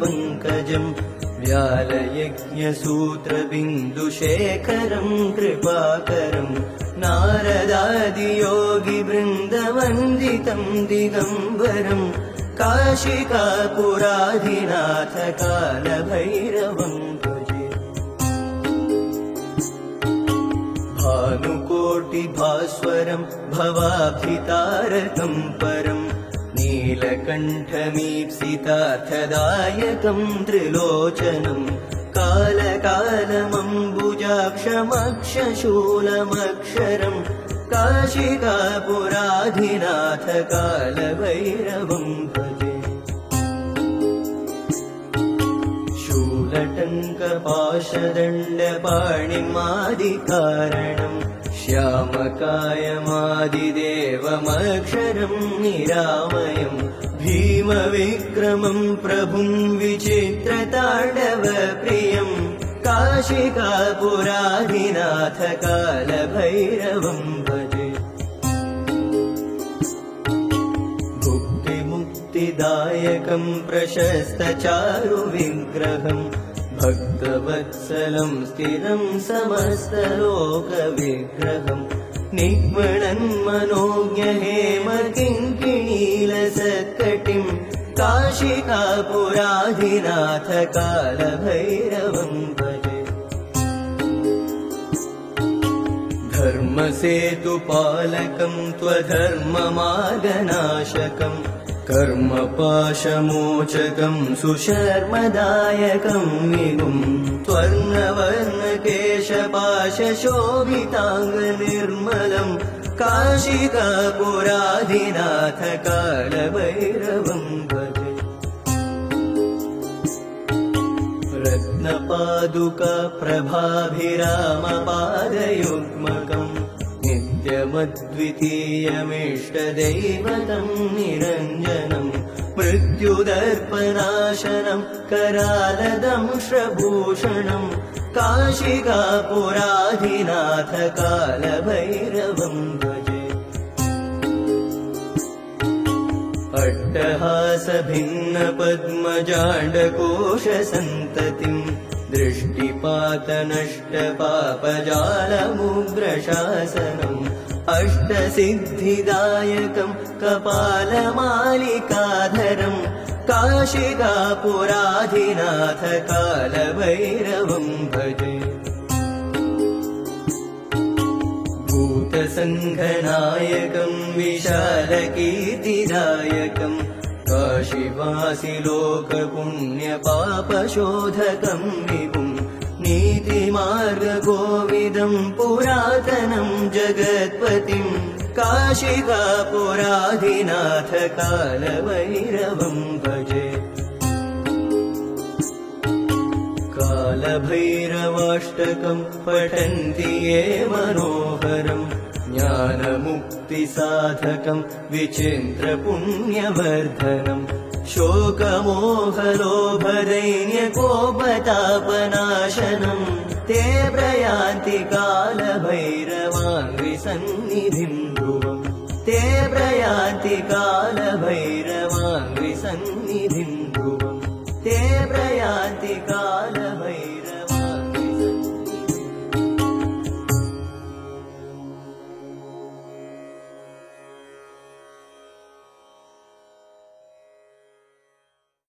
पङ्कजम् व्यालयज्ञसूत्रबिन्दुशेखरम् कृपाकरम् नारदादियोगिवृन्दवन्दितम् दिगम्बरम् काशिकापुराधिनाथ कालभैरवम् भजे भानुकोटिभास्वरम् भवाभितारकम् परम् नीलकण्ठमीप्सितार्थदायकम् त्रिलोचनम् काशिकापुराधिनाथ कालभैरवम् भजे। शूलटङ्कपाशदण्डपाणिमादिकारणम् श्यामकायमादिदेवमक्षरम् निरामयम् भीमविक्रमम् प्रभुम् विचित्रताण्डवप्रियम् काशिकापुराधिनाथ कालभैरवम् भजे। भुक्तिमुक्तिदायकम् प्रशस्तचारुविग्रहम् भक्तवत्सलम् स्थिरम् समस्तलोकविग्रहम् निग्मणन्मनोज्ञहेम किङ्किणीलसत्कटिम् काशिकापुराधिनाथ कालभैरवम् भजे। धर्मसेतुपालकम् त्वधर्ममार्गनाशकम् कर्मपाशमोचकम् सुशर्मदायकम् विगुम् त्वर्णवर्णकेशपाशशोभिताङ्गनिर्मलम् काशिकापुराधिनाथ कालभैरवम् भजे। रत्नपादुका प्रभाभिरामपादयुग्मकम् नित्यमद्वितीयमिष्टदैवतम् निरञ्जनम् मृत्युदर्पनाशनम् करालदं श्रभूषणम् काशिकापुराधिनाथ भजे। अट्टहासभिन्नपद्मजाण्डकोशसन्ततिम् दृष्टिपातनष्टपापजालमुग्रशासनम् अष्टसिद्धिदायकम् कपालमालिकाधरम् काशिकापुराधिनाथ कालभैरवम् भजे। भूतसङ्घनायकम् विशालकीर्तिदायकम् काशिवासि लोकपुण्यपापशोधकम् विपुम् नीतिमार्गगोविदम् पुरातनम् जगत्पतिम् काशिकापुराधिनाथ कालभैरवम् भजे। कालभैरवाष्टकम् पठन्ति ये मनोहरम् ज्ञानमुक्तिसाधकम् विचिन्त्रपुण्यवर्धनम् शोकमोहलोभदैन्यकोपतापनाशनम् ते प्रयान्ति कालभैरवाङ्घ्रिसन्निधिम् ध्रुवम् ते प्रयान्ति कालभैरवाङ्घ्रिसन्निधिम् ध्रुवम् ते